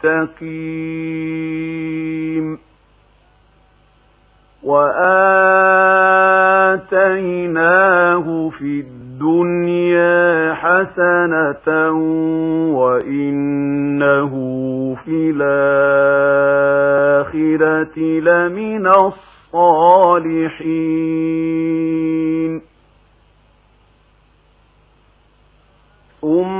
مستقيم وآتيناه في الدنيا حسنة وإنه في الآخرة لمن الصالحين. ثم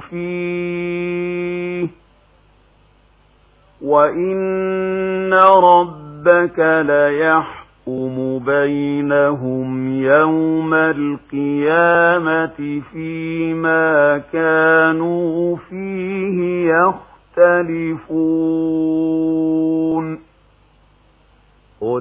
فيه وإن ربك ليحكم بينهم يوم القيامة فيما كانوا فيه يختلفون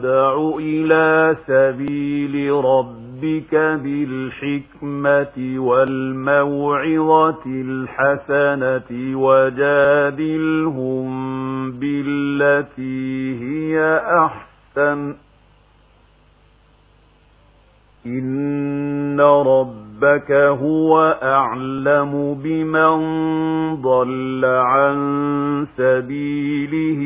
ادع إلى سبيل ربك بالحكمة والموعظة الحسنة وجادلهم بالتي هي أحسن. إن ربك هو أعلم بمن ضل عن سبيله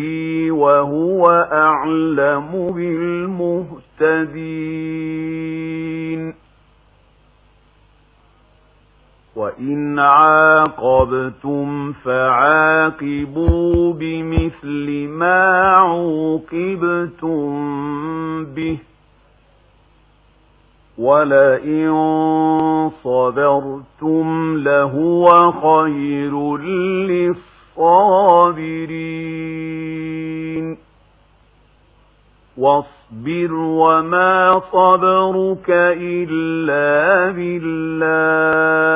وهو أعلم بالمهتدين وإن عاقبتم فعاقبوا بمثل ما عوقبتم به ولئن صبرتم لهو خير للصابرين واصبر وما صبرك إلا بالله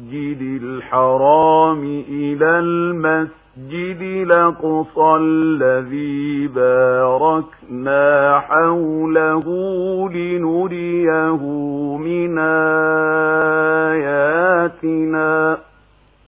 الْمَسْجِدِ الْحَرَامِ إِلَى الْمَسْجِدِ الْأَقْصَى الَّذِي بَارَكْنَا حَوْلَهُ لِنُرِيَهُ مِنْ آيَاتِنَا.